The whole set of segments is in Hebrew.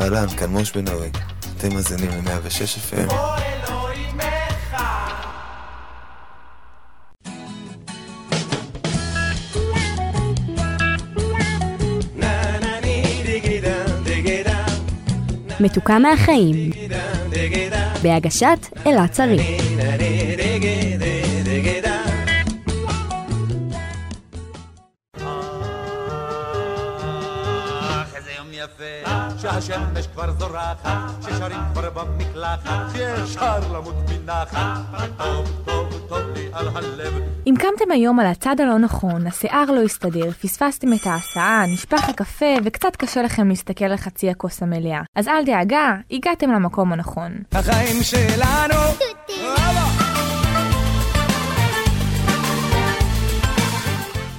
אהלן, כאן מוש בן ארי. אתם מאזינים ל-106 FM. מתוקה מהחיים, בהגשת אלעד צריך. שהשמש כבר זורחת, ששרים כבר במקלחת, שאפשר למות מנחת, טוב, טוב, טוב לי על הלב. אם קמתם היום על הצד הלא נכון, השיער לא הסתדר, פספסתם את ההסעה, נשפך הקפה וקצת קשה לכם להסתכל על חצי הכוס המלאה. אז אל דאגה, הגעתם למקום הנכון. החיים שלנו!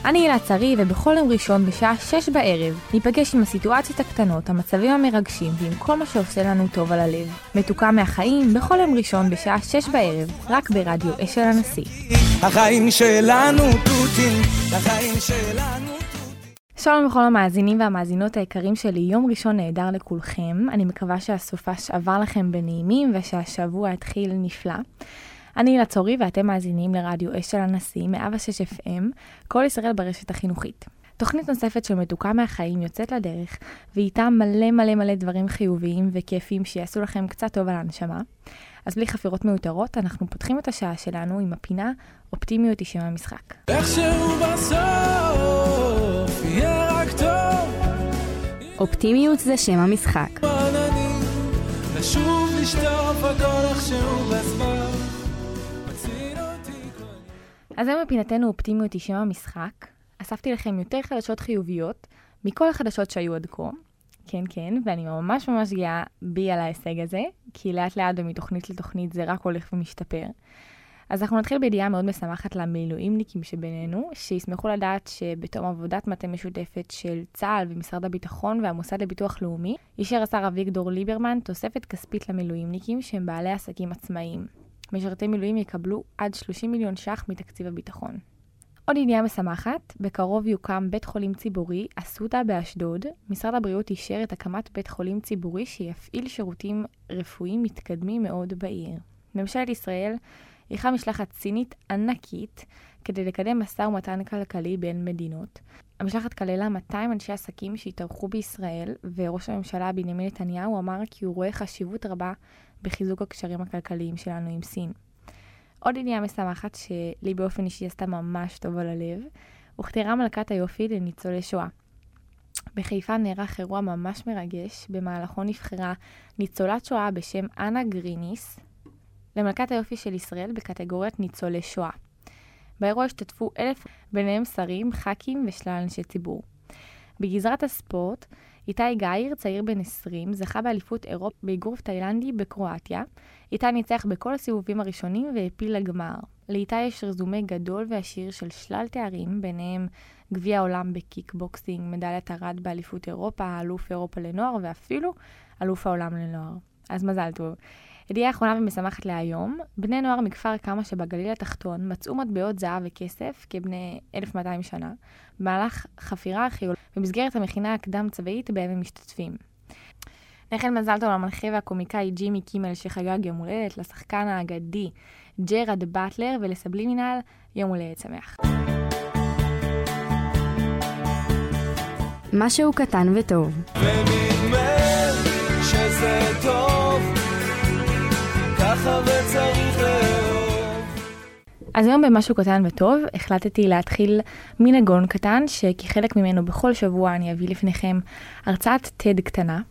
אני הילה צרי, ובכל יום ראשון בשעה 6 בערב ניפגש עם הסיטואציות הקטנות, המצבים המרגשים ועם כל מה שעושה לנו טוב על הלב. מתוקה מהחיים בכל יום ראשון בשעה 6 בערב, רק ברדיו אשל הנשיא. החיים שלנו תותים, החיים שלנו שלום לכל המאזינים והמאזינות היקרים שלי, יום ראשון נהדר לכולכם. אני מקווה שהסופש עבר לכם בנעימים ושהשבוע התחיל נפלא. אני הילה צורי ואתם מאזינים לרדיו אש של הנשיא, 106 FM, כל ישראל ברשת החינוכית. תוכנית נוספת של מתוקה מהחיים יוצאת לדרך, ואיתה מלא מלא מלא דברים חיוביים וכיפים שיעשו לכם קצת טוב על הנשמה. אז בלי חפירות מיותרות, אנחנו פותחים את השעה שלנו עם הפינה אופטימיות היא שם המשחק. איכשהו בסוף יהיה רק טוב, אופטימיות זה שם המשחק. עננים, נשוב לשטוף הכל איכשהו בזמן. אז היום בפינתנו אופטימיות היא שם המשחק. אספתי לכם יותר חדשות חיוביות מכל החדשות שהיו עד כה. כן, כן, ואני ממש ממש גאה בי על ההישג הזה, כי לאט לאט ומתוכנית לתוכנית זה רק הולך ומשתפר. אז אנחנו נתחיל בידיעה מאוד משמחת למילואימניקים שבינינו, שישמחו לדעת שבתום עבודת מטה משותפת של צה"ל ומשרד הביטחון והמוסד לביטוח לאומי, אישר השר אביגדור ליברמן תוספת כספית למילואימניקים שהם בעלי עסקים עצמאיים. משרתי מילואים יקבלו עד 30 מיליון ש"ח מתקציב הביטחון. עוד ידיעה משמחת, בקרוב יוקם בית חולים ציבורי, אסותא באשדוד. משרד הבריאות אישר את הקמת בית חולים ציבורי שיפעיל שירותים רפואיים מתקדמים מאוד בעיר. ממשלת ישראל אירחה משלחת סינית ענקית כדי לקדם משא ומתן כלכלי בין מדינות. המשלחת כללה 200 אנשי עסקים שהתארחו בישראל, וראש הממשלה בנימין נתניהו אמר כי הוא רואה חשיבות רבה בחיזוק הקשרים הכלכליים שלנו עם סין. עוד עניין משמחת שלי באופן אישי עשתה ממש טוב על הלב, הוכתרה מלכת היופי לניצולי שואה. בחיפה נערך אירוע ממש מרגש, במהלכו נבחרה ניצולת שואה בשם אנה גריניס למלכת היופי של ישראל בקטגוריית ניצולי שואה. באירוע השתתפו אלף, ביניהם שרים, ח"כים ושלל אנשי ציבור. בגזרת הספורט, איתי גאייר, צעיר בן 20, זכה באליפות אירופה באגרוף תאילנדי בקרואטיה. איתי ניצח בכל הסיבובים הראשונים והעפיל לגמר. לאיתי יש רזומה גדול ועשיר של שלל תארים, ביניהם גביע העולם בקיקבוקסינג, מדליית ארד באליפות אירופה, אלוף אירופה לנוער ואפילו אלוף העולם לנוער. אז מזל טוב. ידיעה אחרונה ומשמחת להיום, בני נוער מכפר קמא שבגליל התחתון מצאו מטבעות זהב וכסף כבני 1200 שנה, במהלך חפירה ארכיאולוגית במסגרת המכינה הקדם צבאית בהם הם משתתפים. נאחל מזל טוב למנחה והקומיקאי ג'ימי קימל שחגג יום הולדת, לשחקן האגדי ג'רד באטלר ולסבלימינל יום הולדת שמח. משהו קטן וטוב. ונדמה שזה טוב, ככה וצריך. אז היום במשהו קטן וטוב החלטתי להתחיל מנגון קטן שכחלק ממנו בכל שבוע אני אביא לפניכם הרצאת TED קטנה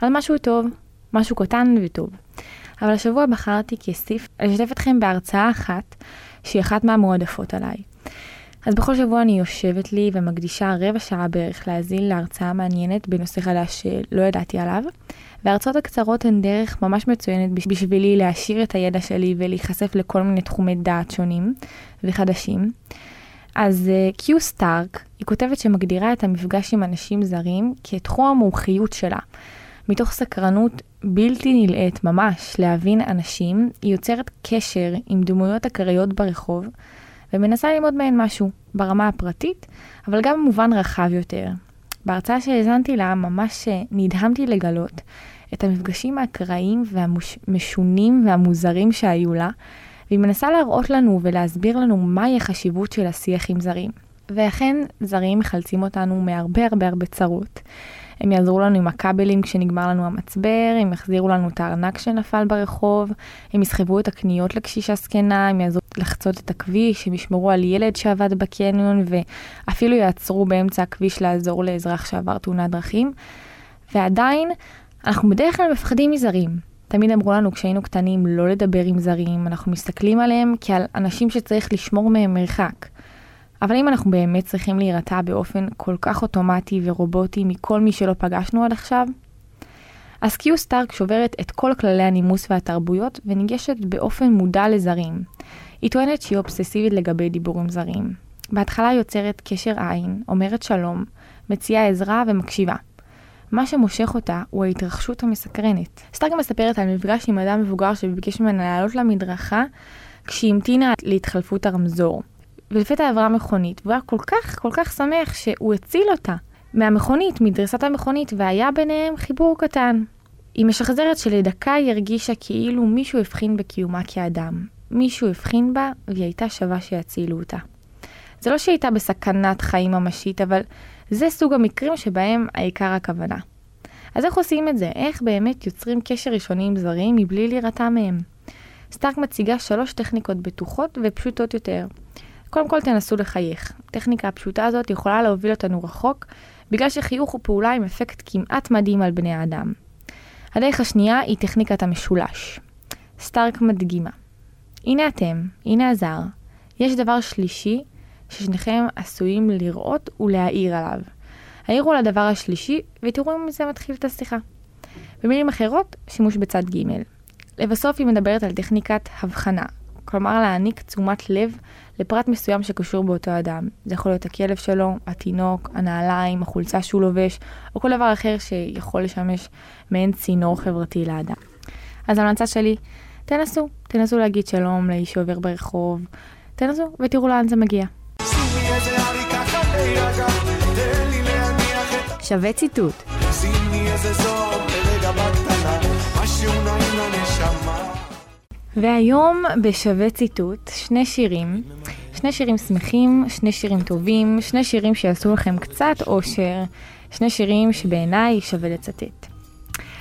על משהו טוב, משהו קטן וטוב. אבל השבוע בחרתי כסיף לשתף אתכם בהרצאה אחת שהיא אחת מהמועדפות עליי. אז בכל שבוע אני יושבת לי ומקדישה רבע שעה בערך להאזין להרצאה מעניינת בנושא חדש שלא ידעתי עליו. וההרצאות הקצרות הן דרך ממש מצוינת בש- בשבילי להעשיר את הידע שלי ולהיחשף לכל מיני תחומי דעת שונים וחדשים. אז uh, קיו סטארק, היא כותבת שמגדירה את המפגש עם אנשים זרים כתחום המומחיות שלה. מתוך סקרנות בלתי נלאית ממש להבין אנשים, היא יוצרת קשר עם דמויות אקראיות ברחוב, ומנסה ללמוד מהן משהו, ברמה הפרטית, אבל גם במובן רחב יותר. בהרצאה שהאזנתי לה ממש אה, נדהמתי לגלות את המפגשים האקראיים והמשונים והמוזרים שהיו לה, והיא מנסה להראות לנו ולהסביר לנו מהי החשיבות של השיח עם זרים. ואכן, זרים מחלצים אותנו מהרבה הרבה הרבה צרות. הם יעזרו לנו עם הכבלים כשנגמר לנו המצבר, הם יחזירו לנו את הארנק שנפל ברחוב, הם יסחבו את הקניות לקשישה זקנה, הם יעזרו לחצות את הכביש, הם ישמרו על ילד שעבד בקניון, ואפילו יעצרו באמצע הכביש לעזור לאזרח שעבר תאונת דרכים. ועדיין, אנחנו בדרך כלל מפחדים מזרים. תמיד אמרו לנו כשהיינו קטנים לא לדבר עם זרים, אנחנו מסתכלים עליהם כעל אנשים שצריך לשמור מהם מרחק. אבל אם אנחנו באמת צריכים להירתע באופן כל כך אוטומטי ורובוטי מכל מי שלא פגשנו עד עכשיו? אז קיו סטארק שוברת את כל כללי הנימוס והתרבויות וניגשת באופן מודע לזרים. היא טוענת שהיא אובססיבית לגבי דיבור עם זרים. בהתחלה יוצרת קשר עין, אומרת שלום, מציעה עזרה ומקשיבה. מה שמושך אותה הוא ההתרחשות המסקרנת. סטארק מספרת על מפגש עם אדם מבוגר שביקש ממנה לעלות למדרכה כשהיא המתינה להתחלפות הרמזור. ולפתע עברה מכונית, והוא היה כל כך כל כך שמח שהוא הציל אותה מהמכונית, מדריסת המכונית, והיה ביניהם חיבור קטן. היא משחזרת שלדקה היא הרגישה כאילו מישהו הבחין בקיומה כאדם. מישהו הבחין בה, והיא הייתה שווה שיצילו אותה. זה לא שהיא הייתה בסכנת חיים ממשית, אבל זה סוג המקרים שבהם העיקר הכוונה. אז איך עושים את זה? איך באמת יוצרים קשר ראשוני עם זרים מבלי להירתע מהם? סטארק מציגה שלוש טכניקות בטוחות ופשוטות יותר. קודם כל תנסו לחייך. הטכניקה הפשוטה הזאת יכולה להוביל אותנו רחוק, בגלל שחיוך הוא פעולה עם אפקט כמעט מדהים על בני האדם. הדרך השנייה היא טכניקת המשולש. סטארק מדגימה. הנה אתם, הנה הזר. יש דבר שלישי ששניכם עשויים לראות ולהעיר עליו. העירו לדבר השלישי ותראו אם זה מתחיל את השיחה. במילים אחרות, שימוש בצד ג'. לבסוף היא מדברת על טכניקת הבחנה, כלומר להעניק תשומת לב לפרט מסוים שקשור באותו אדם. זה יכול להיות הכלב שלו, התינוק, הנעליים, החולצה שהוא לובש, או כל דבר אחר שיכול לשמש מעין צינור חברתי לאדם. אז ההמלצה שלי, תנסו, תנסו להגיד שלום לאיש שעובר ברחוב, תנסו ותראו לאן זה מגיע. שווה ציטוט. שימי איזה זור והיום בשווה ציטוט, שני שירים, שני שירים שמחים, שני שירים טובים, שני שירים שיעשו לכם קצת אושר, שני שירים שבעיניי שווה לצטט.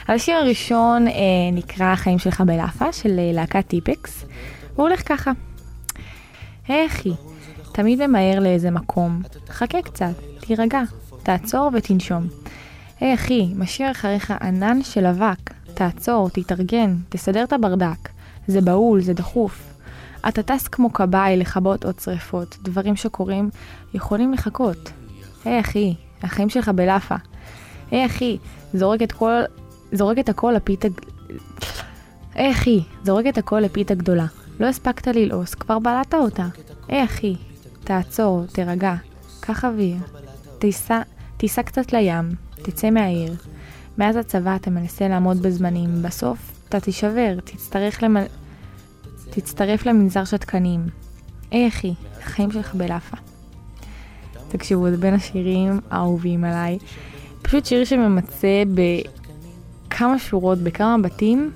השיר הראשון אה, נקרא החיים שלך בלאפה של אה, להקת טיפקס, והוא הולך ככה. היי אחי, תמיד ממהר לאיזה מקום, חכה קצת, תירגע, תעצור ותנשום. היי אחי, משאיר אחריך ענן של אבק, תעצור, תתארגן, תסדר את הברדק. זה בהול, זה דחוף. אתה טס כמו כבאי לכבות עוד שריפות, דברים שקורים יכולים לחכות. היי hey, אחי, החיים שלך בלאפה. היי hey, אחי, זורק את כל... זורק את הכל לפיתה... היי hey, אחי, זורק את הכל לפיתה גדולה. לא הספקת ללעוס, כבר בלעת אותה. היי אחי, תעצור, תירגע, קח אוויר. תיסע, תיסע קצת לים, תצא מהעיר. מאז הצבא אתה מנסה לעמוד בזמנים, בסוף אתה תישבר, תצטרך למל... תצטרף למנזר שתקנים. היי אחי, החיים שלך בלאפה. תקשיבו, זה בין השירים האהובים עליי. פשוט שיר שממצה בכמה שורות, בכמה בתים,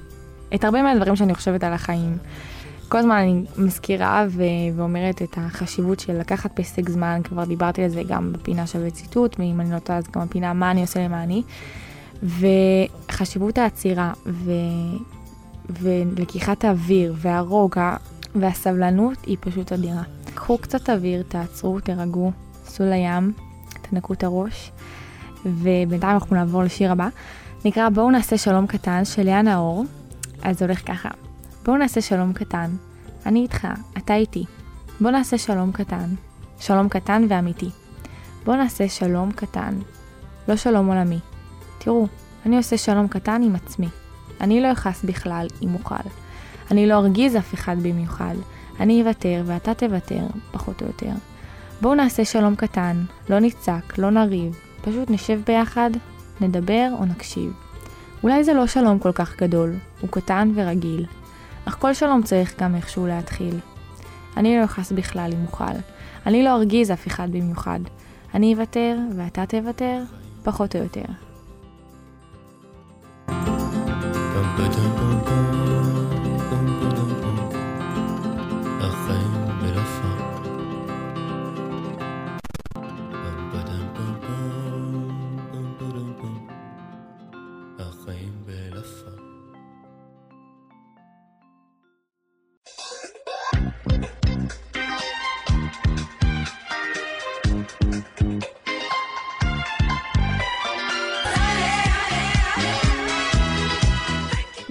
את הרבה מהדברים שאני חושבת על החיים. כל הזמן אני מזכירה ו- ואומרת את החשיבות של לקחת פסק זמן, כבר דיברתי על זה גם בפינה שווה ציטוט, ואם אני לא טועה אז גם בפינה מה אני עושה למעני. וחשיבות העצירה ו... ולקיחת האוויר והרוגע והסבלנות היא פשוט אדירה. קחו קצת אוויר, תעצרו, תירגעו, סעו לים, תנקו את הראש, ובינתיים אנחנו נעבור לשיר הבא. נקרא בואו נעשה שלום קטן של לאה נאור, אז זה הולך ככה. בואו נעשה שלום קטן, אני איתך, אתה איתי. בואו נעשה שלום קטן, שלום קטן ואמיתי. בואו נעשה שלום קטן, לא שלום עולמי. תראו, אני עושה שלום קטן עם עצמי. אני לא אכעס בכלל אם אוכל. אני לא ארגיז אף אחד במיוחד. אני אוותר ואתה תוותר, פחות או יותר. בואו נעשה שלום קטן, לא נצעק, לא נריב, פשוט נשב ביחד, נדבר או נקשיב. אולי זה לא שלום כל כך גדול, הוא קטן ורגיל, אך כל שלום צריך גם איכשהו להתחיל. אני לא אכעס בכלל אם אוכל. אני לא ארגיז אף אחד במיוחד. אני אוותר ואתה תוותר, פחות או יותר. I don't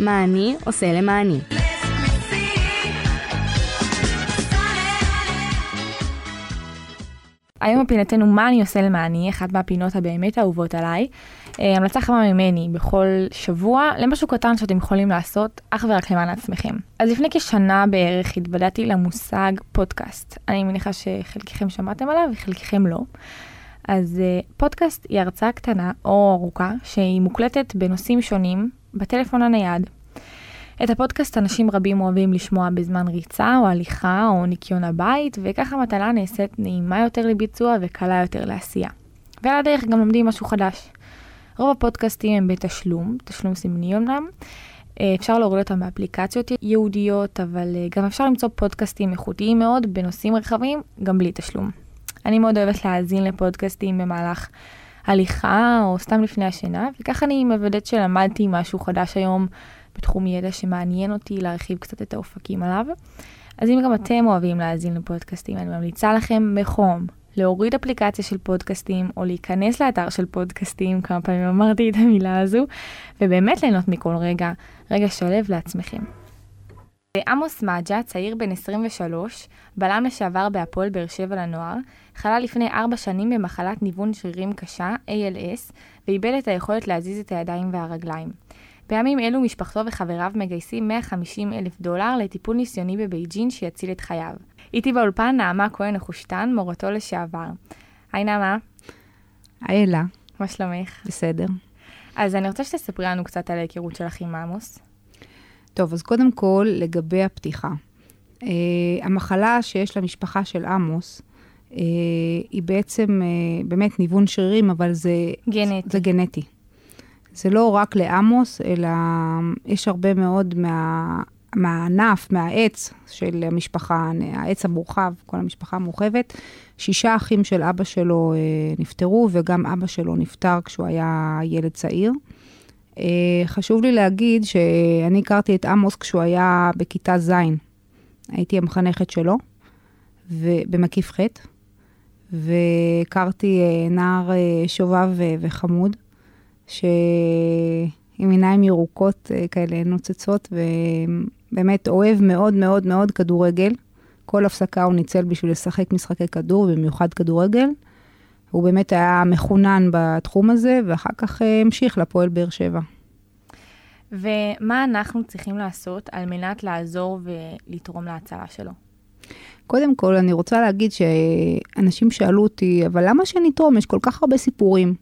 מה אני עושה למעני. היום בפינתנו מה אני עושה למעני, אחת מהפינות הבאמת אהובות עליי. אה, המלצה חמה ממני בכל שבוע למשהו קטן שאתם יכולים לעשות אך ורק למען עצמכם. אז לפני כשנה בערך התוודעתי למושג פודקאסט. אני מניחה שחלקכם שמעתם עליו וחלקכם לא. אז uh, פודקאסט היא הרצאה קטנה או ארוכה שהיא מוקלטת בנושאים שונים בטלפון הנייד. את הפודקאסט אנשים רבים אוהבים לשמוע בזמן ריצה או הליכה או ניקיון הבית, וככה המטלה נעשית נעימה יותר לביצוע וקלה יותר לעשייה. ועל הדרך גם לומדים משהו חדש. רוב הפודקאסטים הם בתשלום, תשלום סמלי אמנם. אה, אפשר להוריד אותם באפליקציות ייעודיות, אבל אה, גם אפשר למצוא פודקאסטים איכותיים מאוד בנושאים רחבים, גם בלי תשלום. אני מאוד אוהבת להאזין לפודקאסטים במהלך הליכה או סתם לפני השינה, וככה אני מוודאת שלמדתי משהו חדש היום בתחום ידע שמעניין אותי להרחיב קצת את האופקים עליו. אז אם גם אתם אוהבים להאזין לפודקאסטים, אני ממליצה לכם בחום להוריד אפליקציה של פודקאסטים או להיכנס לאתר של פודקאסטים, כמה פעמים אמרתי את המילה הזו, ובאמת ליהנות מכל רגע, רגע שלב לעצמכם. עמוס מג'ה, צעיר בן 23, בלם לשעבר בהפועל באר שבע לנוער, חלה לפני ארבע שנים במחלת ניוון שרירים קשה, ALS, ואיבד את היכולת להזיז את הידיים והרגליים. בימים אלו משפחתו וחבריו מגייסים 150 אלף דולר לטיפול ניסיוני בבייג'ין שיציל את חייו. איתי באולפן נעמה כהן נחושתן, מורתו לשעבר. היי נעמה. היי אלה. מה שלומך? בסדר. אז אני רוצה שתספרי לנו קצת על ההיכרות שלך עם עמוס. טוב, אז קודם כל, לגבי הפתיחה. Uh, המחלה שיש למשפחה של עמוס, uh, היא בעצם uh, באמת ניוון שרירים, אבל זה... גנטי. זה גנטי. זה לא רק לעמוס, אלא יש הרבה מאוד מה, מהענף, מהעץ של המשפחה, העץ המורחב, כל המשפחה המורחבת. שישה אחים של אבא שלו אה, נפטרו, וגם אבא שלו נפטר כשהוא היה ילד צעיר. אה, חשוב לי להגיד שאני הכרתי את עמוס כשהוא היה בכיתה ז'. הייתי המחנכת שלו, במקיף ח', והכרתי אה, נער אה, שובב וחמוד. שעם עיניים ירוקות כאלה נוצצות, ובאמת אוהב מאוד מאוד מאוד כדורגל. כל הפסקה הוא ניצל בשביל לשחק משחקי כדור, במיוחד כדורגל. הוא באמת היה מחונן בתחום הזה, ואחר כך אה, המשיך לפועל באר שבע. ומה אנחנו צריכים לעשות על מנת לעזור ולתרום להצלה שלו? קודם כל, אני רוצה להגיד שאנשים שאלו אותי, אבל למה שנתרום? יש כל כך הרבה סיפורים.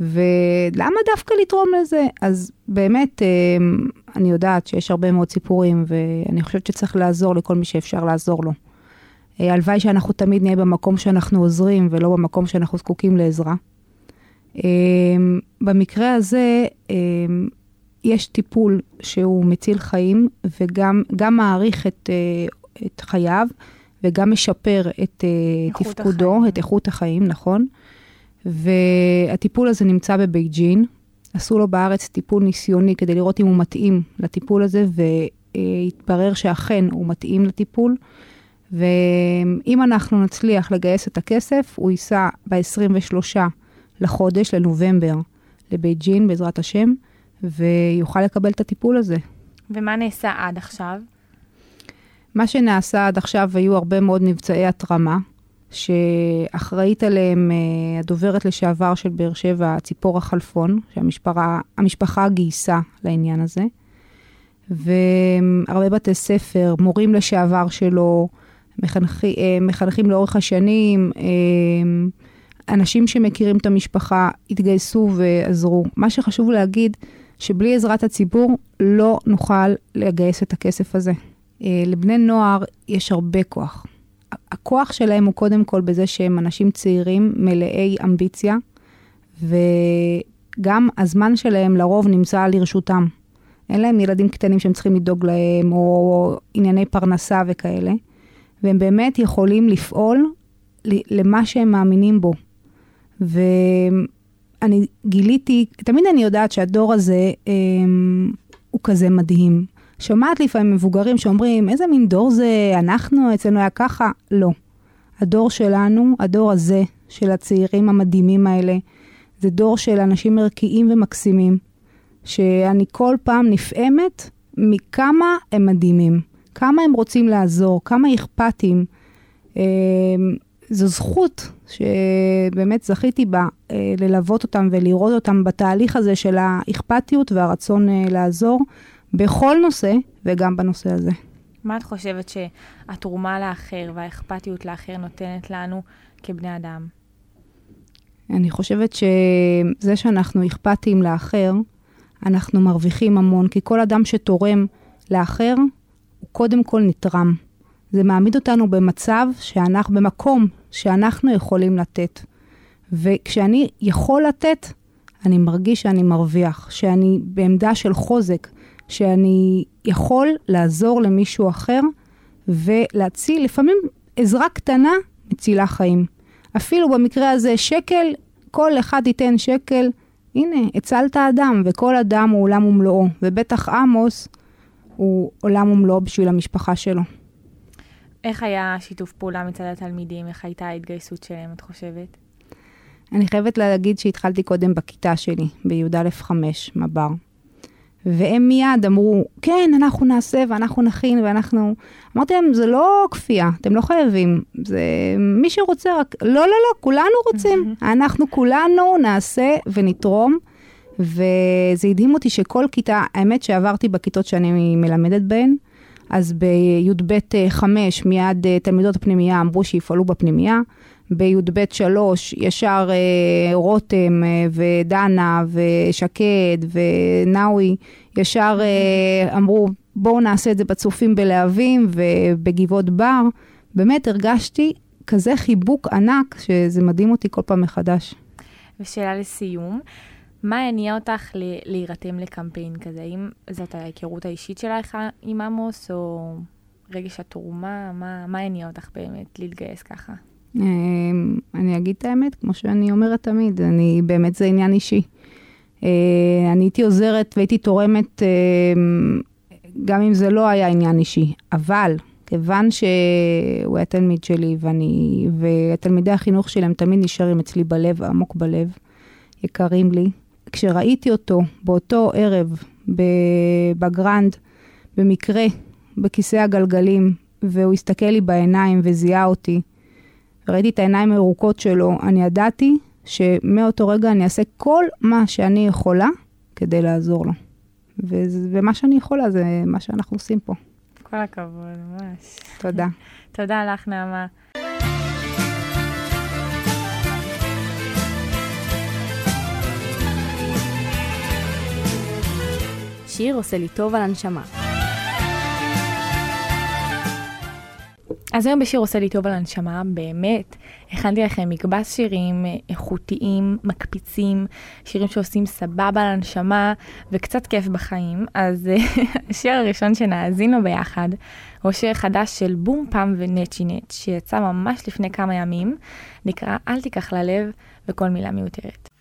ולמה דווקא לתרום לזה? אז באמת, אמ, אני יודעת שיש הרבה מאוד סיפורים, ואני חושבת שצריך לעזור לכל מי שאפשר לעזור לו. אה, הלוואי שאנחנו תמיד נהיה במקום שאנחנו עוזרים, ולא במקום שאנחנו זקוקים לעזרה. אמ, במקרה הזה, אמ, יש טיפול שהוא מציל חיים, וגם מאריך את, אה, את חייו, וגם משפר את אה, תפקודו, החיים. את איכות החיים, נכון. והטיפול הזה נמצא בבייג'ין. עשו לו בארץ טיפול ניסיוני כדי לראות אם הוא מתאים לטיפול הזה, והתברר שאכן הוא מתאים לטיפול. ואם אנחנו נצליח לגייס את הכסף, הוא ייסע ב-23 לחודש, לנובמבר, לבייג'ין, בעזרת השם, ויוכל לקבל את הטיפול הזה. ומה נעשה עד עכשיו? מה שנעשה עד עכשיו היו הרבה מאוד מבצעי התרמה. שאחראית עליהם uh, הדוברת לשעבר של באר שבע, ציפורה חלפון, שהמשפחה גייסה לעניין הזה. והרבה בתי ספר, מורים לשעבר שלו, מחנכי, uh, מחנכים לאורך השנים, uh, אנשים שמכירים את המשפחה התגייסו ועזרו. מה שחשוב להגיד, שבלי עזרת הציבור לא נוכל לגייס את הכסף הזה. Uh, לבני נוער יש הרבה כוח. הכוח שלהם הוא קודם כל בזה שהם אנשים צעירים, מלאי אמביציה, וגם הזמן שלהם לרוב נמצא לרשותם. אין להם ילדים קטנים שהם צריכים לדאוג להם, או ענייני פרנסה וכאלה, והם באמת יכולים לפעול למה שהם מאמינים בו. ואני גיליתי, תמיד אני יודעת שהדור הזה הם, הוא כזה מדהים. שומעת לפעמים מבוגרים שאומרים, איזה מין דור זה, אנחנו, אצלנו היה ככה. לא. הדור שלנו, הדור הזה, של הצעירים המדהימים האלה, זה דור של אנשים ערכיים ומקסימים, שאני כל פעם נפעמת מכמה הם מדהימים, כמה הם רוצים לעזור, כמה אכפתים. אמ, זו זכות שבאמת זכיתי בה, אה, ללוות אותם ולראות אותם בתהליך הזה של האכפתיות והרצון אה, לעזור בכל נושא וגם בנושא הזה. מה את חושבת שהתרומה לאחר והאכפתיות לאחר נותנת לנו כבני אדם? אני חושבת שזה שאנחנו אכפתיים לאחר, אנחנו מרוויחים המון, כי כל אדם שתורם לאחר, הוא קודם כל נתרם. זה מעמיד אותנו במצב שאנחנו, במקום שאנחנו יכולים לתת. וכשאני יכול לתת, אני מרגיש שאני מרוויח, שאני בעמדה של חוזק, שאני יכול לעזור למישהו אחר ולהציל, לפעמים עזרה קטנה מצילה חיים. אפילו במקרה הזה שקל, כל אחד ייתן שקל, הנה, הצלת אדם, וכל אדם הוא עולם ומלואו, ובטח עמוס הוא עולם ומלואו בשביל המשפחה שלו. איך היה שיתוף פעולה מצד התלמידים? איך הייתה ההתגייסות שלהם, את חושבת? אני חייבת להגיד שהתחלתי קודם בכיתה שלי, בי"א 5, מב"ר. והם מיד אמרו, כן, אנחנו נעשה ואנחנו נכין ואנחנו... אמרתי להם, זה לא כפייה, אתם לא חייבים, זה מי שרוצה רק... לא, לא, לא, כולנו רוצים. אנחנו כולנו נעשה ונתרום. וזה הדהים אותי שכל כיתה, האמת שעברתי בכיתות שאני מלמדת בהן, אז בי"ב 5 מיד אה, תלמידות הפנימייה אמרו שיפעלו בפנימייה. בי"ב 3 ישר אה, רותם אה, ודנה ושקד ונאווי ישר אה, אמרו בואו נעשה את זה בצופים בלהבים ובגבעות בר. באמת הרגשתי כזה חיבוק ענק שזה מדהים אותי כל פעם מחדש. ושאלה לסיום, מה הניע אותך להירתם לקמפיין כזה? האם זאת ההיכרות האישית שלך עם עמוס או רגש התרומה? מה, מה הניע אותך באמת להתגייס ככה? אמ, אני אגיד את האמת, כמו שאני אומרת תמיד, אני, באמת זה עניין אישי. אה, אני הייתי עוזרת והייתי תורמת, אמ, גם אם זה לא היה עניין אישי, אבל כיוון שהוא היה תלמיד שלי, ואני, ותלמידי החינוך שלי הם תמיד נשארים אצלי בלב, עמוק בלב, יקרים לי. כשראיתי אותו באותו ערב בגרנד, במקרה, בכיסא הגלגלים, והוא הסתכל לי בעיניים וזיהה אותי, וראיתי את העיניים הירוקות שלו, אני ידעתי שמאותו רגע אני אעשה כל מה שאני יכולה כדי לעזור לו. ומה שאני יכולה זה מה שאנחנו עושים פה. כל הכבוד, ממש. תודה. תודה לך, נעמה. שיר עושה לי טוב על הנשמה. אז היום בשיר עושה לי טוב על הנשמה, באמת, הכנתי לכם מקבץ שירים איכותיים, מקפיצים, שירים שעושים סבבה על הנשמה וקצת כיף בחיים. אז אה, השיר הראשון שנאזין לו ביחד, הוא שיר חדש של בום פאם ונצ'י נץ', שיצא ממש לפני כמה ימים, נקרא אל תיקח ללב וכל מילה מיותרת.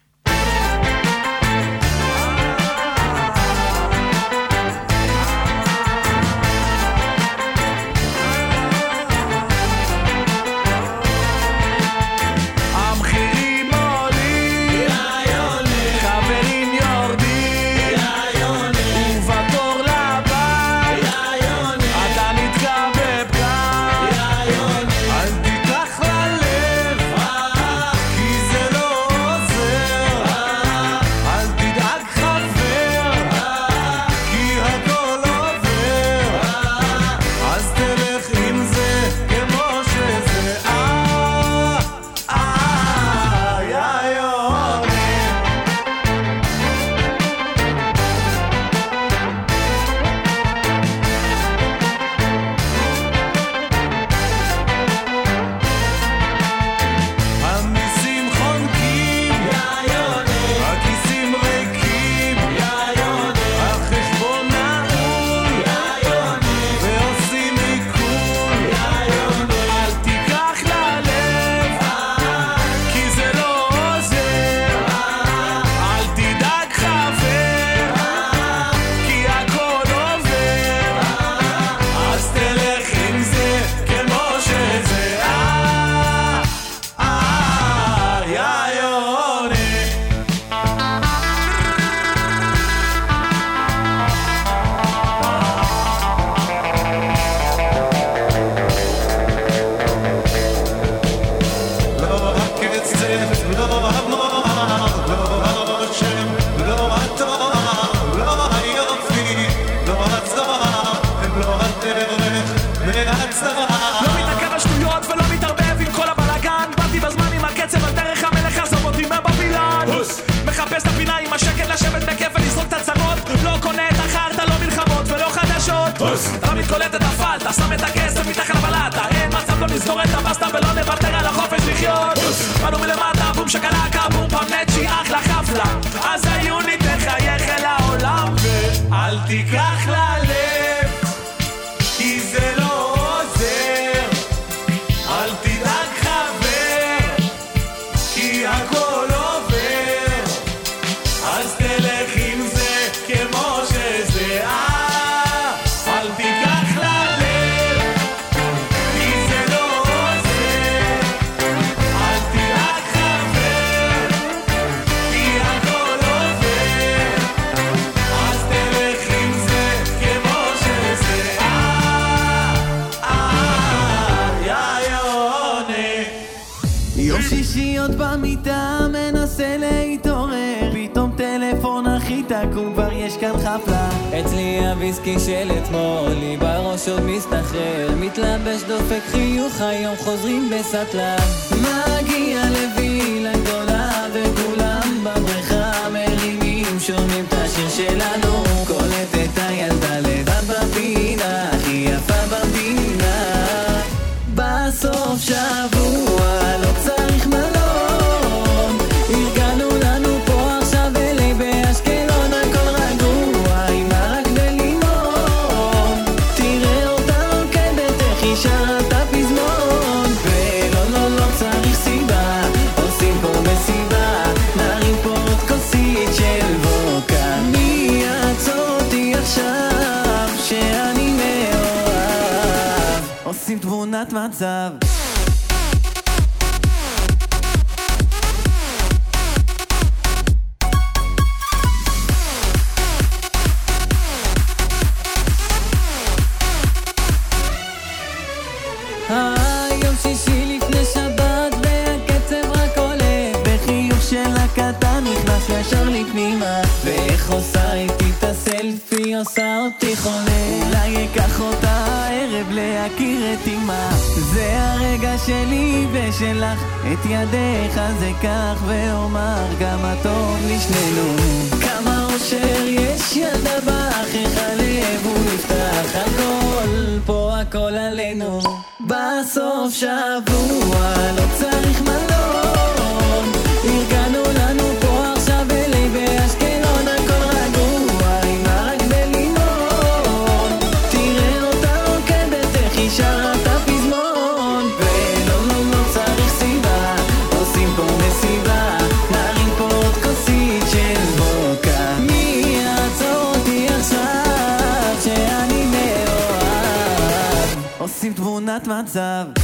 תמונת מצב את ידך זה כך ואומר כמה טוב לשנינו. כמה אושר יש ידה בך איך הלב הוא נפתח. הכל פה הכל עלינו. בסוף שבוע לא צריך מלון תמונת מצב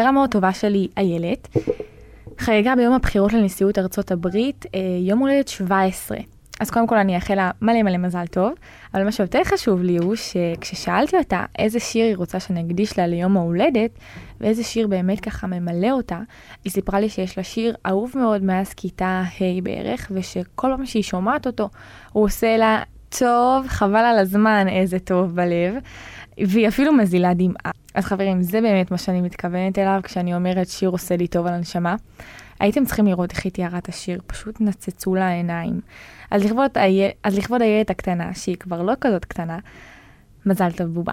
חברה מאוד טובה שלי, איילת, חגגה ביום הבחירות לנשיאות ארצות הברית אה, יום הולדת 17. אז קודם כל אני אאחל לה מלא מלא מזל טוב, אבל מה שיותר חשוב לי הוא שכששאלתי אותה איזה שיר היא רוצה שנקדיש לה ליום ההולדת, ואיזה שיר באמת ככה ממלא אותה, היא סיפרה לי שיש לה שיר אהוב מאוד מאז כיתה ה' בערך, ושכל פעם שהיא שומעת אותו, הוא עושה לה טוב, חבל על הזמן, איזה טוב בלב, והיא אפילו מזילה דמעה. אז חברים, זה באמת מה שאני מתכוונת אליו כשאני אומרת שיר עושה לי טוב על הנשמה. הייתם צריכים לראות איך היא תיארה את השיר, פשוט נצצו לה העיניים. אז לכבוד, הי... אז לכבוד הילד הקטנה, שהיא כבר לא כזאת קטנה, מזל טוב בובה.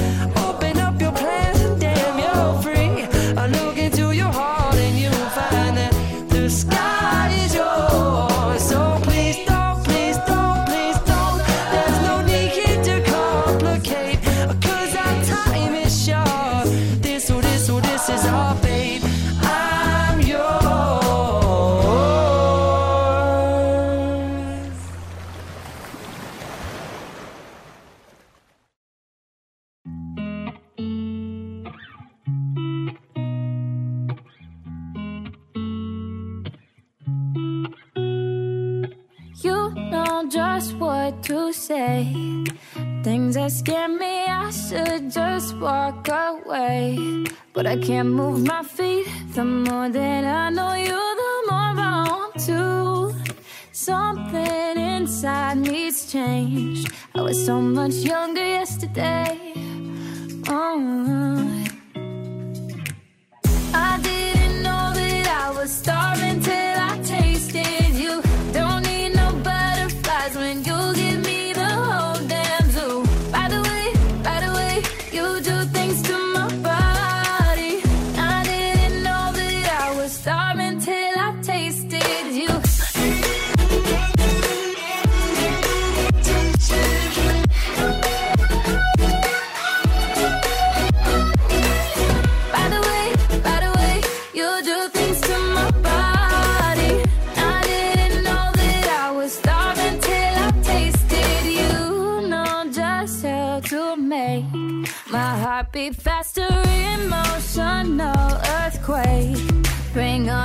I can't move my feet. The more that I know you, the more I want to. Something inside me's changed. I was so much younger yesterday. Oh. I didn't know that I was starving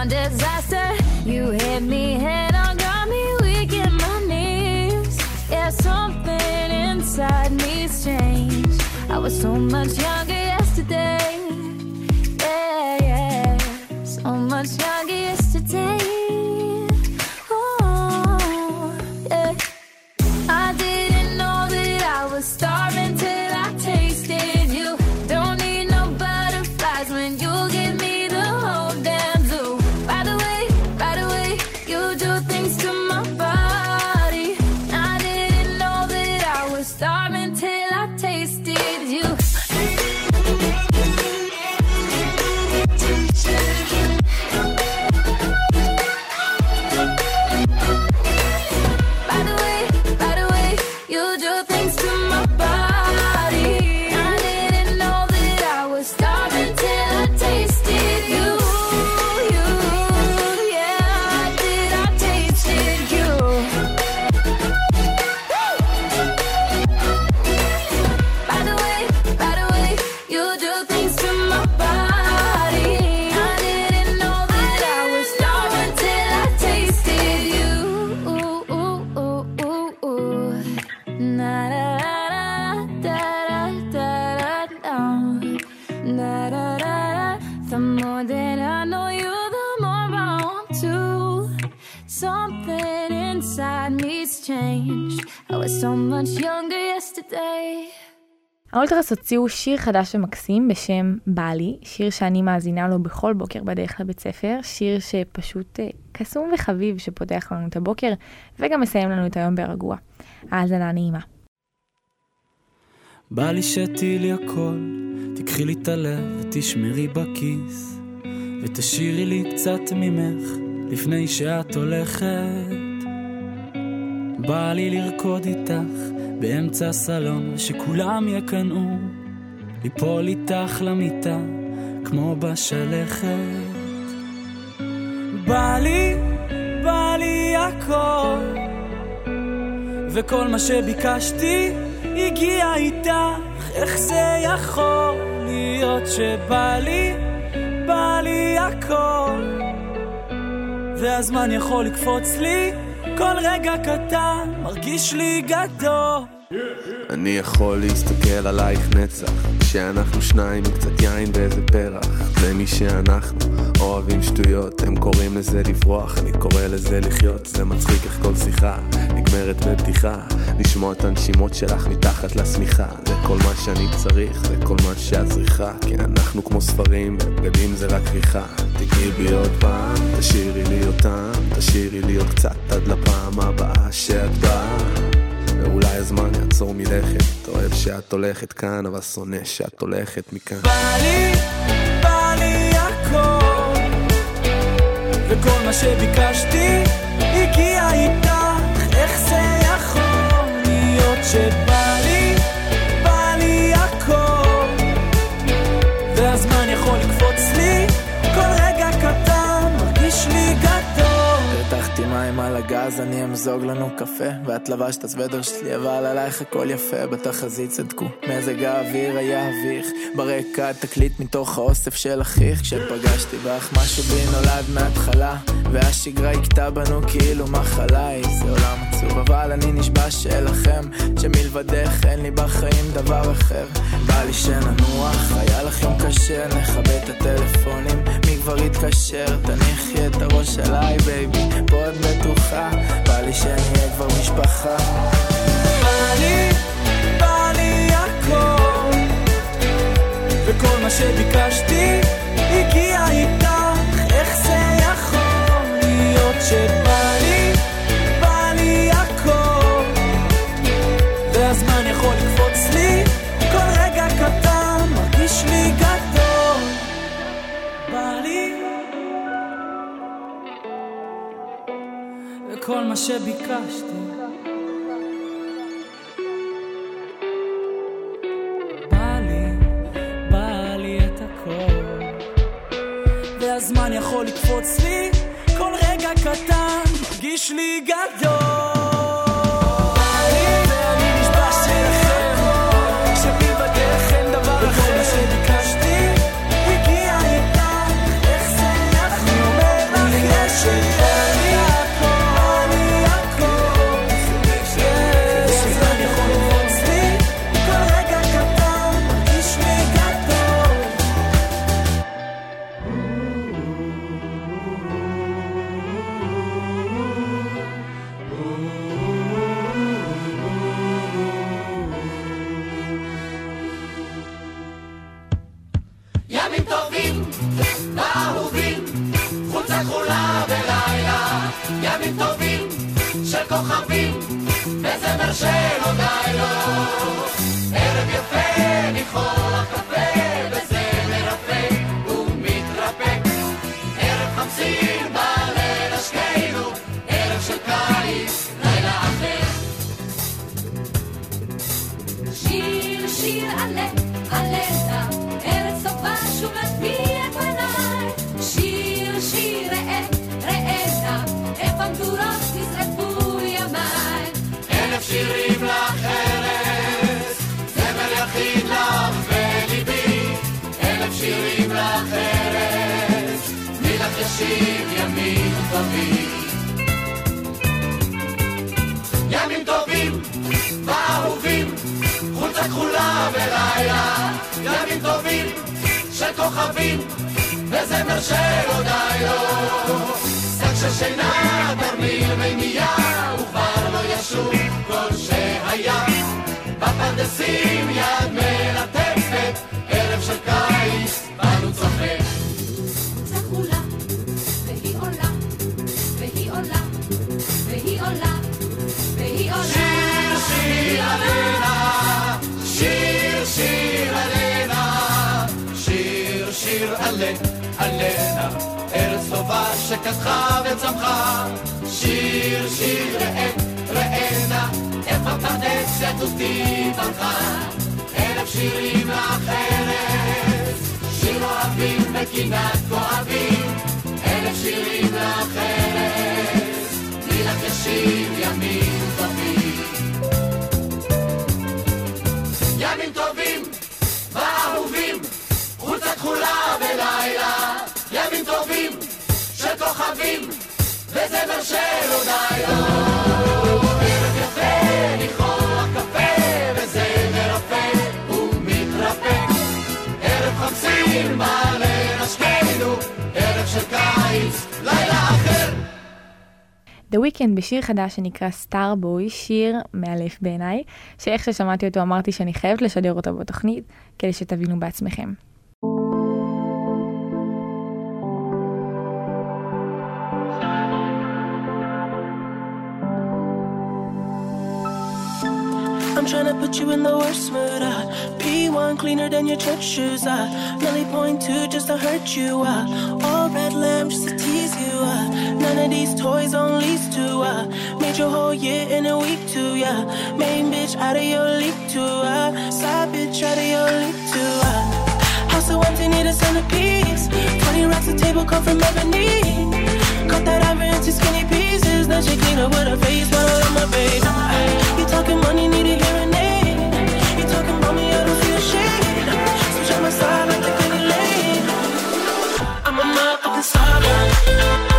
disaster. You hit me head on, got me weak in my knees. Yeah, something inside me's changed. I was. So much younger yesterday. האולטרס הוציאו שיר חדש ומקסים בשם בלי, שיר שאני מאזינה לו בכל בוקר בדרך לבית ספר, שיר שפשוט אה, קסום וחביב שפותח לנו את הבוקר וגם מסיים לנו את היום ברגוע. האזנה נעימה. בא לי שתהיי הכל, תקחי לי את הלב ותשמרי בכיס, ותשאירי לי קצת ממך לפני שאת הולכת. בא לי לרקוד איתך באמצע הסלון, ושכולם יקנאו, ליפול איתך למיטה כמו בשלכת. בא לי, בא לי הכל, וכל מה שביקשתי הגיע איתך, איך זה יכול להיות שבא לי, בא לי הכל, והזמן יכול לקפוץ לי כל רגע קטן מרגיש לי גדול. אני יכול להסתכל עלייך נצח, שאנחנו שניים עם קצת יין ואיזה פרח. ומי שאנחנו אוהבים שטויות, הם קוראים לזה לברוח, אני קורא לזה לחיות. זה מצחיק איך כל שיחה נגמרת בבדיחה, לשמוע את הנשימות שלך מתחת לשמיכה. זה כל מה שאני צריך, זה כל מה שאת צריכה, כי אנחנו כמו ספרים, ובגדים זה רק כריכה. תגיעי בי עוד פעם, תשאירי לי אותם, תשאירי לי עוד קצת עד לפעם הבאה שאת באה. ואולי הזמן יעצור מלכת, אוהב שאת הולכת כאן, אבל שונא שאת הולכת מכאן. בא לי, בא לי הכל, וכל מה שביקשתי הגיע איתך, איך זה יכול להיות שבא תגיד, אני אמזוג לנו קפה ואת לבשת הסוודר שלי, אבל עלייך הכל יפה, בתחזית צדקו. מזג האוויר היה אביך, ברקע תקליט מתוך האוסף של אחיך. כשפגשתי בך משהו בי נולד מההתחלה, והשגרה הכתה בנו כאילו מחלה. איזה עולם עצוב, אבל אני נשבע שלכם, שמלבדך אין לי בחיים דבר אחר. בא לי שננוח, היה לך יום קשה, נכבה את הטלפונים, מי כבר יתקשר, תניחי את הראש עליי בייבי, פה את בטוחה, בא לי שנהיה כבר משפחה. בא לי, בא לי הכל, וכל מה שביקשתי הגיע איתך, איך זה יכול להיות שבא שביקשתי. בא לי, בא לי את הכל. והזמן יכול לקפוץ לי כל רגע קטן מרגיש לי גדול ימים טובים ואהובים, חולצה כחולה בלילה. ימים טובים של כוכבים, וזמר שלא די כחולה בלילה. ימים טובים של כוכבים, וזמר שלא די לו. שק של שינה, תרמיל מימייה, הוא כבר לא ישוב כל שהיה. בפרדסים יד מלטפת, עלנה, ארץ טובה שכתכה וצמחה, שיר שיר ראה, ראנה, איפה פרדס ידותי ברכה, אלף שירים ארץ, שיר אוהבים וקינת כואבים, אלף שירים ארץ, תני לך ישיב כחולה בלילה, ימים טובים של כוכבים, וזמר של קיץ, לילה. The Weeknd בשיר חדש שנקרא סטארבוי, שיר מאלף בעיניי, שאיך ששמעתי אותו אמרתי שאני חייבת לשדר אותו בתוכנית, כדי שתבינו בעצמכם. I'm tryna put you in the worst mood. Uh. P1 cleaner than your church shoes. Uh. Nelly point two just to hurt you. Uh. All red lamb just to tease you. Uh. None of these toys on lease to. Uh. Made your whole year in a week too. Yeah. Main bitch out of your league too. Uh. Side bitch out of your league too. Uh. House so empty, need a centerpiece. 20 racks a table come from ebony. Cut that ivory skinny pieces. Then she clean up with her face, smile on my baby. You talking money, need a hearing aid. You talking about me, I don't see a shade. Switch on my side like the penny lane. I'm a motherfucking star.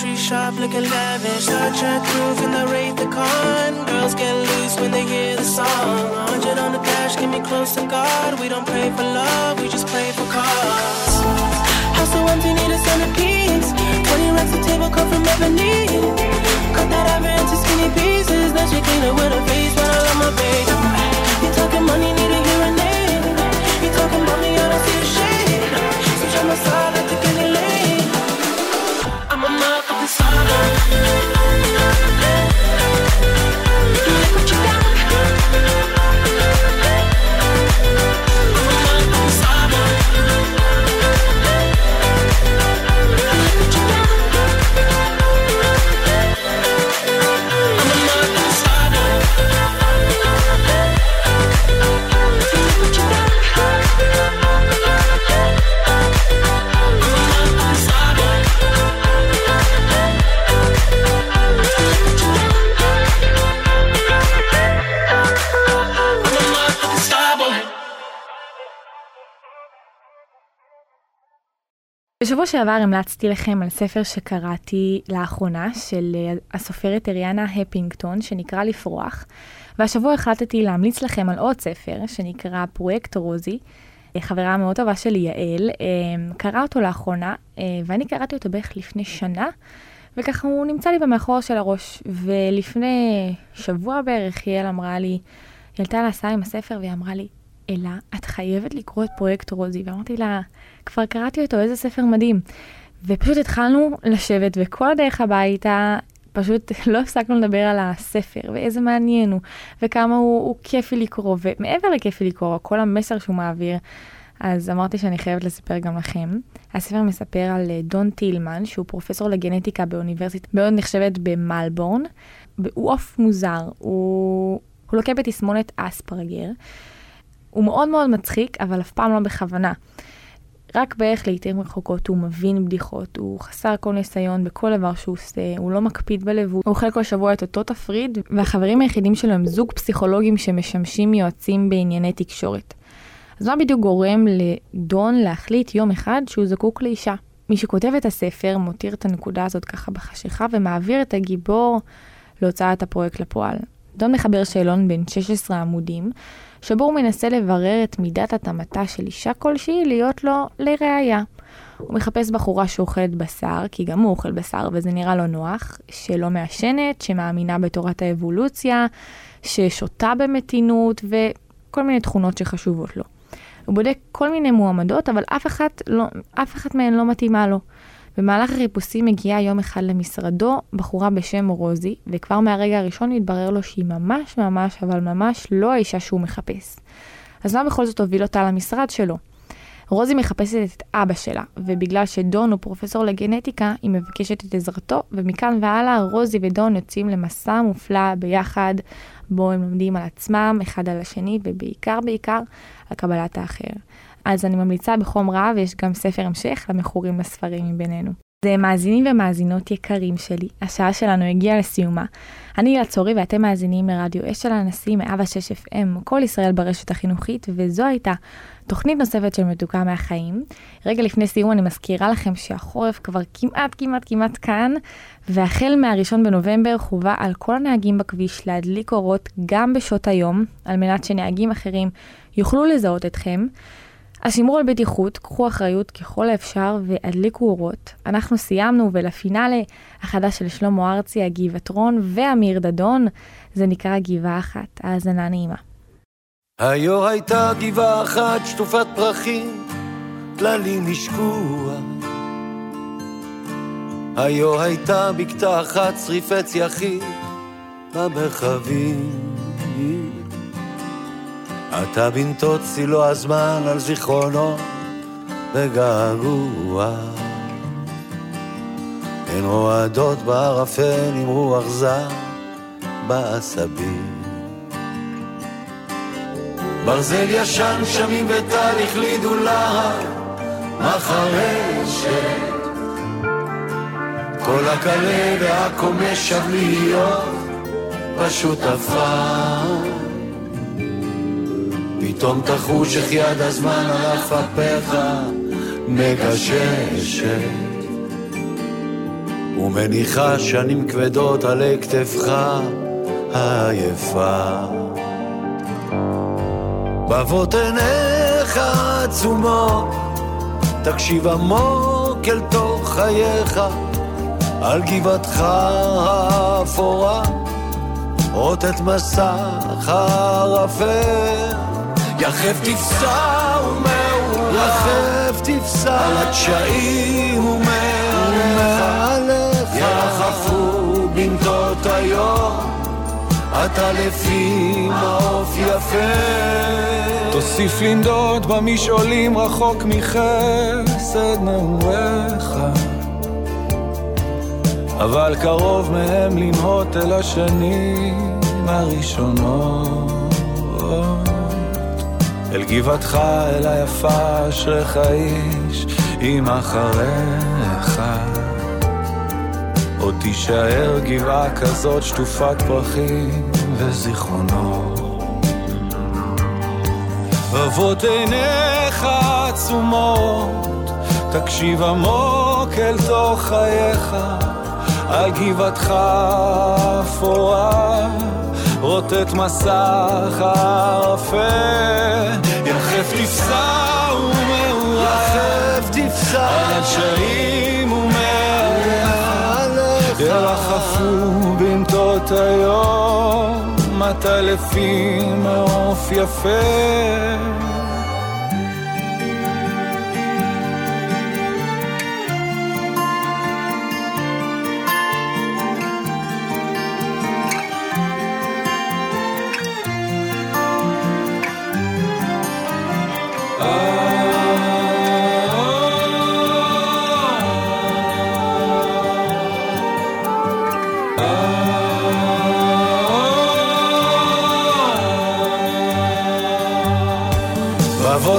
tree shop looking בשבוע שעבר המלצתי לכם על ספר שקראתי לאחרונה של אה, הסופרת אריאנה הפינגטון, שנקרא לפרוח, והשבוע החלטתי להמליץ לכם על עוד ספר שנקרא פרויקט רוזי. אה, חברה מאוד טובה שלי, יעל, אה, קראה אותו לאחרונה, ואני קראתי אותו בערך לפני שנה, וככה הוא נמצא לי במאחור של הראש. ולפני שבוע בערך יעל אמרה לי, היא עלתה להסעה עם הספר והיא אמרה לי, אלה, את חייבת לקרוא את פרויקט רוזי. ואמרתי לה, כבר קראתי אותו, איזה ספר מדהים. ופשוט התחלנו לשבת, וכל הדרך הביתה, פשוט לא הפסקנו לדבר על הספר, ואיזה מעניין הוא, וכמה הוא, הוא כיפי לקרוא, ומעבר לכיפי לקרוא, כל המסר שהוא מעביר, אז אמרתי שאני חייבת לספר גם לכם. הספר מספר על אה, דון טילמן, שהוא פרופסור לגנטיקה באוניברסיטה מאוד נחשבת במלבורן. הוא עוף מוזר, הוא, הוא לוקה בתסמונת אספרגר. הוא מאוד מאוד מצחיק, אבל אף פעם לא בכוונה. רק בערך לעיתים רחוקות הוא מבין בדיחות, הוא חסר כל ניסיון בכל דבר שהוא עושה, הוא לא מקפיד בלבוש, הוא אוכל כל שבוע את אותו תפריד, והחברים היחידים שלו הם זוג פסיכולוגים שמשמשים יועצים בענייני תקשורת. אז מה בדיוק גורם לדון להחליט יום אחד שהוא זקוק לאישה? מי שכותב את הספר מותיר את הנקודה הזאת ככה בחשיכה ומעביר את הגיבור להוצאת הפרויקט לפועל. דון מחבר שאלון בין 16 עמודים, שבו הוא מנסה לברר את מידת התאמתה של אישה כלשהי להיות לו לראיה. הוא מחפש בחורה שאוכלת בשר, כי גם הוא אוכל בשר וזה נראה לו נוח, שלא מעשנת, שמאמינה בתורת האבולוציה, ששותה במתינות וכל מיני תכונות שחשובות לו. הוא בודק כל מיני מועמדות, אבל אף אחת, לא, אף אחת מהן לא מתאימה לו. במהלך החיפושים מגיעה יום אחד למשרדו בחורה בשם רוזי, וכבר מהרגע הראשון התברר לו שהיא ממש ממש, אבל ממש לא האישה שהוא מחפש. אז מה בכל זאת הוביל אותה למשרד שלו? רוזי מחפשת את אבא שלה, ובגלל שדון הוא פרופסור לגנטיקה, היא מבקשת את עזרתו, ומכאן והלאה רוזי ודון יוצאים למסע מופלא ביחד, בו הם לומדים על עצמם, אחד על השני, ובעיקר בעיקר על קבלת האחר. אז אני ממליצה בחום רב, ויש גם ספר המשך למכורים לספרים מבינינו. זה מאזינים ומאזינות יקרים שלי, השעה שלנו הגיעה לסיומה. אני הילה צורי ואתם מאזינים לרדיו אש של הנשיא מאבא 6 FM, כל ישראל ברשת החינוכית, וזו הייתה תוכנית נוספת של מתוקה מהחיים. רגע לפני סיום אני מזכירה לכם שהחורף כבר כמעט כמעט כמעט כאן, והחל מהראשון בנובמבר חובה על כל הנהגים בכביש להדליק אורות גם בשעות היום, על מנת שנהגים אחרים יוכלו לזהות אתכם. אז שמרו על בטיחות, קחו אחריות ככל האפשר והדליקו אורות. אנחנו סיימנו, ולפינאלה החדש של שלמה ארצי, הגבעתרון ואמיר דדון, זה נקרא גבעה אחת. האזנה נעימה. היו הייתה גבעה אחת שטופת פרחים, טללים השקוע. היו הייתה בקתה אחת שריפי יחיד במרחבים. אתה בנתות צילו הזמן על זיכרונו וגעגוע. הן רועדות בערפל עם רוח זר בעשבים. ברזל ישן שמים וטל החלידו להר מחרשת. כל הקלה והקומש שב להיות פשוט עפר. פתאום תחוש איך יד הזמן על אף אפיך מגששת ומניחה שנים כבדות עלי כתפך העייפה. בבות עיניך עצומות, תקשיב עמוק אל תוך חייך, על גבעתך האפורה, רוטט מסך ערפל. יחף תפסע ומעורב, יחף תפסע על הדשאים ומעליך, ירחפו בנדות היום, אתה לפי מעוף יפה. תוסיף לנדוד במשעולים רחוק מחסד נעוריך, אבל קרוב מהם לנהות אל השנים הראשונות. אל גבעתך, אל היפה, אשריך איש, אם אחריך. עוד תישאר גבעה כזאת שטופת פרחים וזיכרונות. אבות עיניך עצומות, תקשיב עמוק אל תוך חייך, על גבעתך אפורה, רוטט מסך הערפל, יחף תפסע תפסע, על הדשאים ומעליך, ירחפו במטות היום, מטלפים מעוף יפה.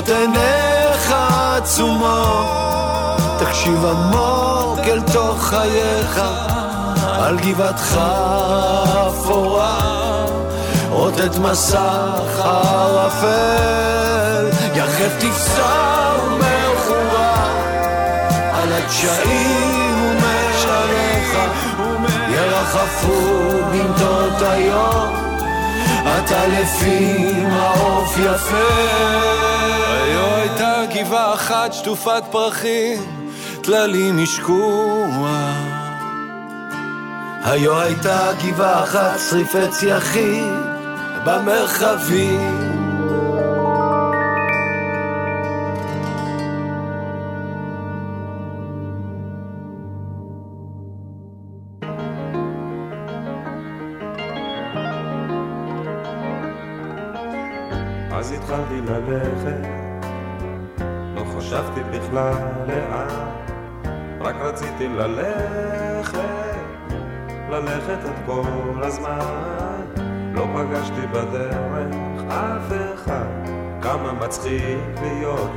בבות עיניך עצומות, תקשיב עמוק אל תוך חייך, על גבעתך אפורה, רוטט מסך הערפל, יחף תפסע ומאחורה, על הדשאים ומעליך, ירחפו במטות היום. עטלפים העוף יפה. הייתה גבעה אחת שטופת פרחים, טללים השקוע. היו הייתה גבעה אחת שריפי צייחים במרחבים.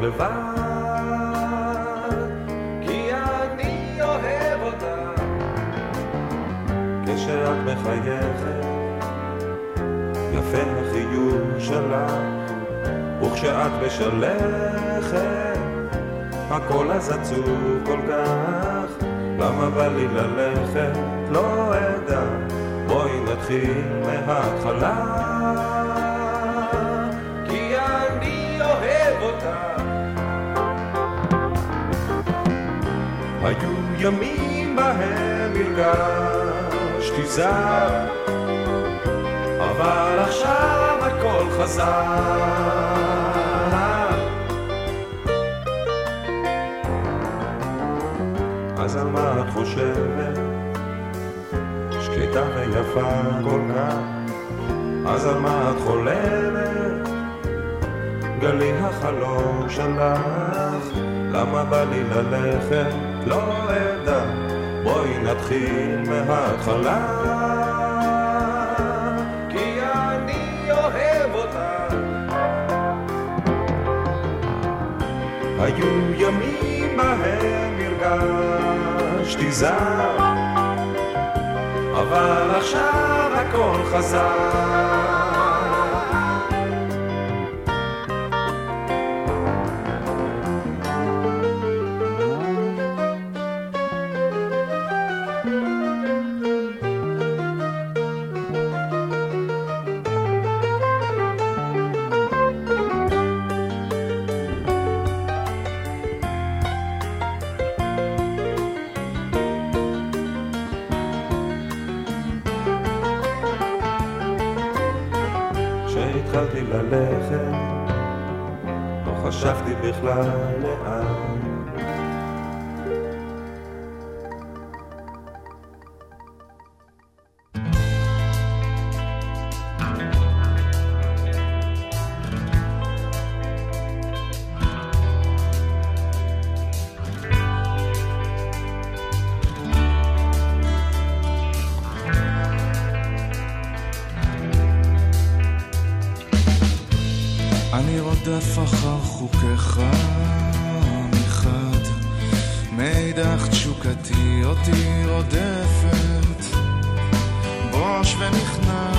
לבד. כי אני אוהב אותה, כשאת מחייכת, יפה החיוך שלך. וכשאת משלכת, הכל אז עצוב כל כך, למה בא לי ללכת? לא אדע, בואי נתחיל מההתחלה. ימים בהם הרגשתי זר, אבל עכשיו הכל חזר. אז על מה את חושבת? שקטה ויפה כל כך. אז על מה את חולמת? גלי החלום שלך. למה בא לי ללכת? לא אדע. נתחיל מההתחלה. כי אני אוהב אותה. היו ימים בהם הרגשתי זר, אבל עכשיו הכל חזר. אני רודף אחר חוקיך מחד, מאידך תשוקתי אותי רודפת, בוש ונכנע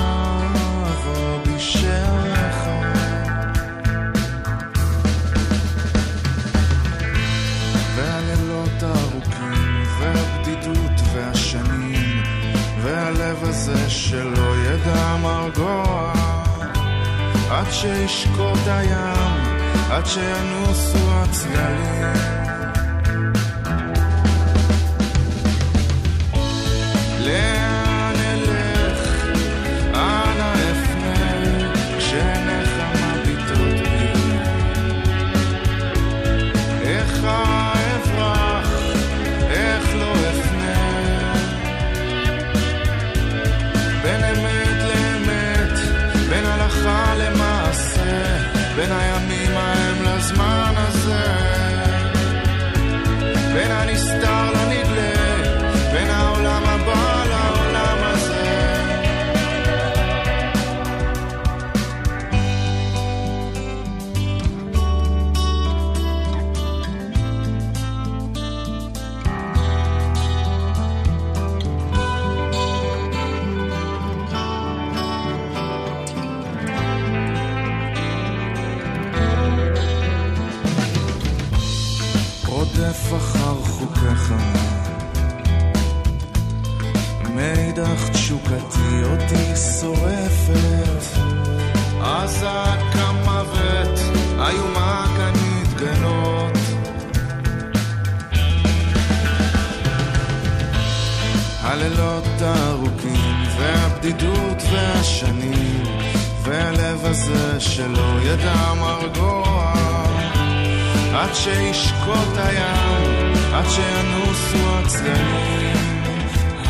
בשערך. והלילות הארוכים, והבדידות והשנים, והלב הזה שלא ידע מרגוע שישקוט הים, עד שינוסו הצללים. מאידך תשוקתי אותי שורפת. עזה כמוות איומה כנדגנות הלילות הארוכים והבדידות והשנים והלב הזה שלא ידע מרגוע. עד שישקוט הים, עד שינוסו הצללים,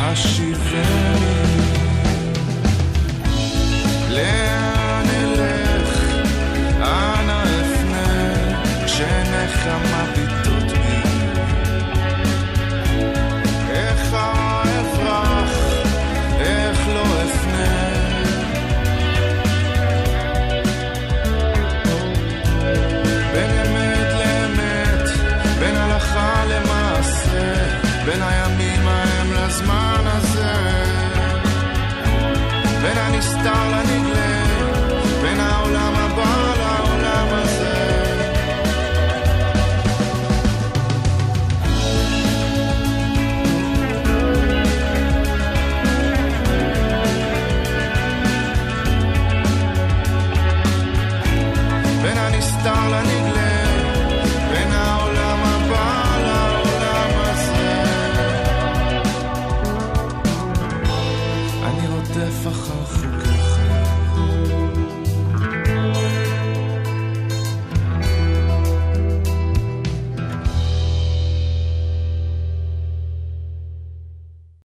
השיבני. לאן אלך, אנה אפנה, כשעיניך מביט